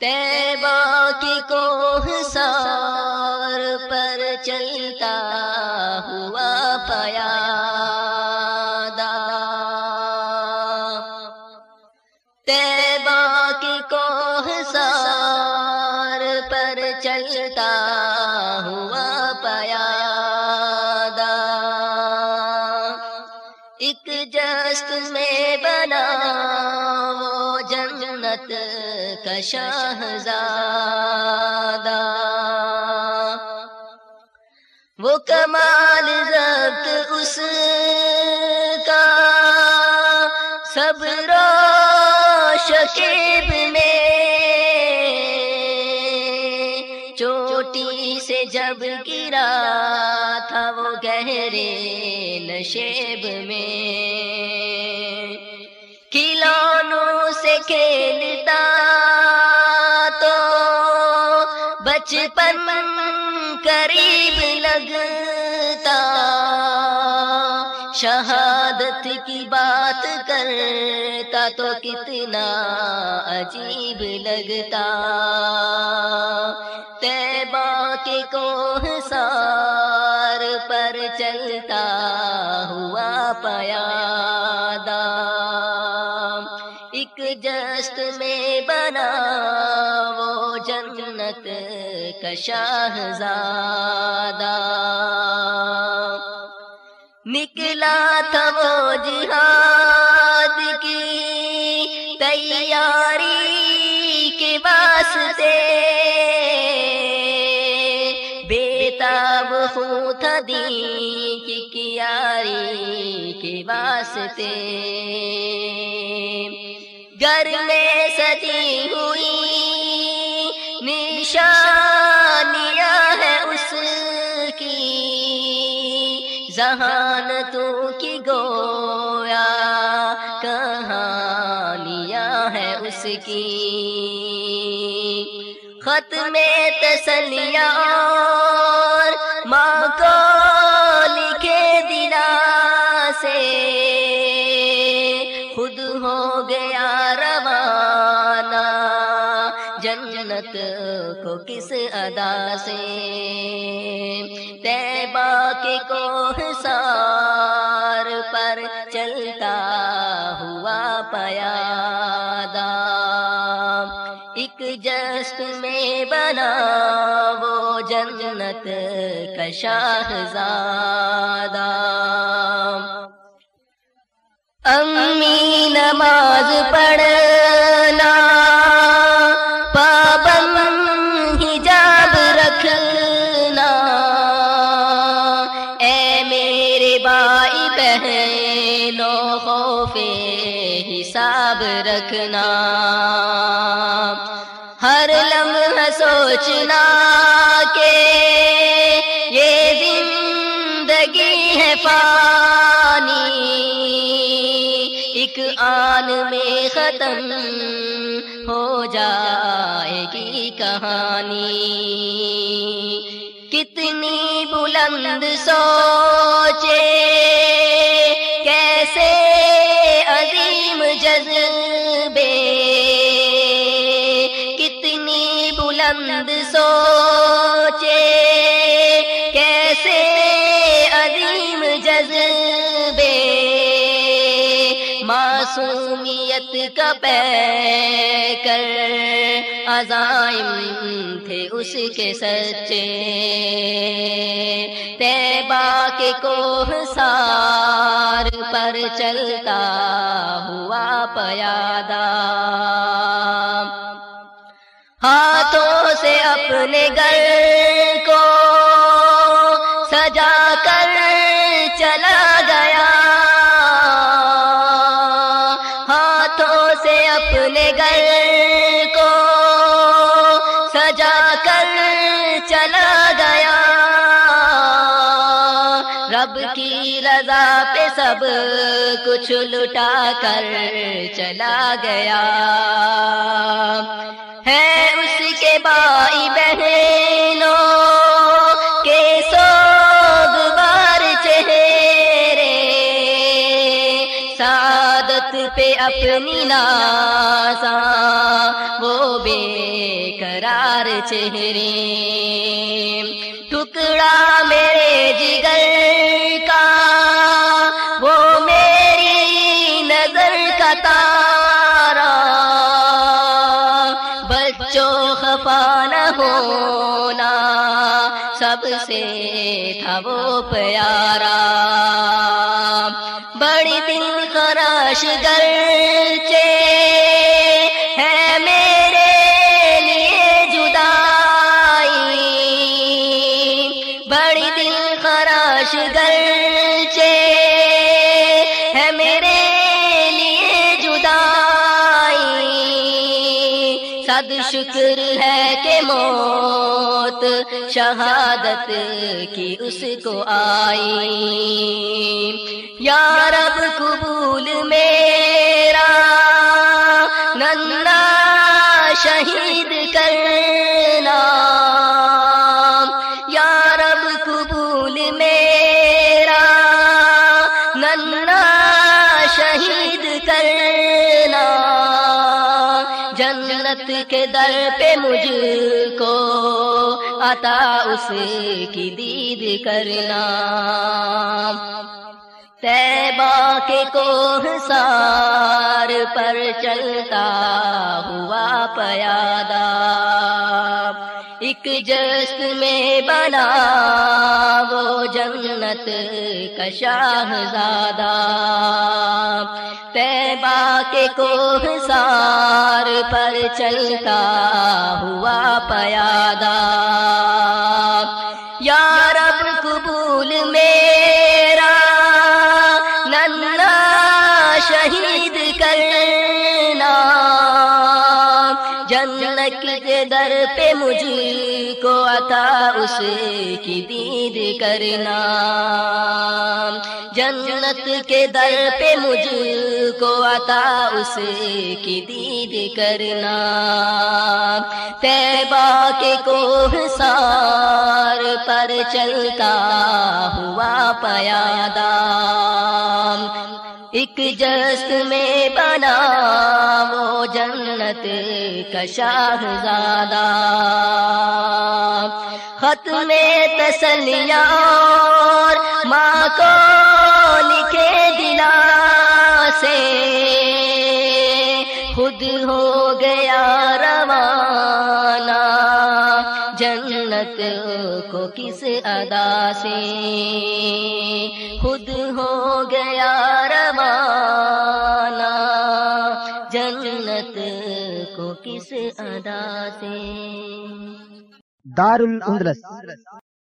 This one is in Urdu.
تیبا کی کوہ سار پر چلتا ہوا پیا کا شہزادہ۔ وہ کمال ضبط اس کا۔ سب رو شکیب میں چوٹی سے جب گرا تھا وہ گہرے نشیب میں۔ کھلونوں سے کھیلتا بچپن قریب لگتا، شہادت کی بات کرتا تو کتنا عجیب لگتا۔ تیبا کے کوہ سار پر چلتا ہوا پیادا ایک جست میں بنا وہ جنت شہزادہ۔ نکلا تھا وہ جہاد کی تیاری کے واسطے۔ بیتاب خون تھا دی کی کیاری کے واسطے۔ گھر میں سجی ہوئی نشانیاں ذہانتوں کی گویا کہانیاں ہے اس کی۔ خط میں تسلیاں ماں کو لکھے دلا سے۔ کو کس ادا سے؟ تیبا کے کوہ سار پر چلتا ہوا پیادا ایک میں بنا وہ جنت کا شاہزادہ۔ امی نماز پڑھنا رکھنا۔ ہر لمحہ سوچنا کہ یہ زندگی ہے پانی ایک آن میں ختم ہو جائے گی کہانی۔ کتنی بلند سوچے۔ سوچے کیسے عظیم جذبے معصومیت کا پے کر عزائم تھے اس کے سچے تیبا کے کوہ سار پر چلتا ہوا پیادا اپنے گھر کو سجا کر چلا گیا۔ ہاتھوں سے اپنے گھر کو سجا کر چلا گیا۔ رب کی رضا پہ سب کچھ لٹا کر چلا گیا۔ پہ اپنی ناسا وہ بے قرار چہرے ٹکڑا سب سے تھا وہ پیارا۔ بڑی دل خراش گرچے ہے میرے لیے جدائی۔ بڑی دل خراش گرچے شکر ہے کہ موت شہادت کی اس کو آئی یا رب قبول میرا ننا شہید جنت کے در پہ مجھ کو عطا اس کی دید کرنا۔ تیبا کے کوہ سار پر چلتا ہوا پیادہ۔ ایک جست میں بنا جنت کا شاہ زادہ تیبا کے کوہ سار پر چلتا ہوا پیادہ۔ یا رب قبول میں اس کی دید کرنا۔ جنت کے در پہ مجھ کو عطا اس کی دید کرنا۔ تیبا کے کوہ سار پر چلتا ہوا پیادہ ایک جست میں بنا وہ جنت کا شاہ زادہ خط تسلیاں اور ماں کو لکھے دلا سے خود ہو گیا روانہ، جنت کو کس ادا سے؟ خود ہو گیا روانہ، جنت کو کس ادا سے؟ دار الاندلس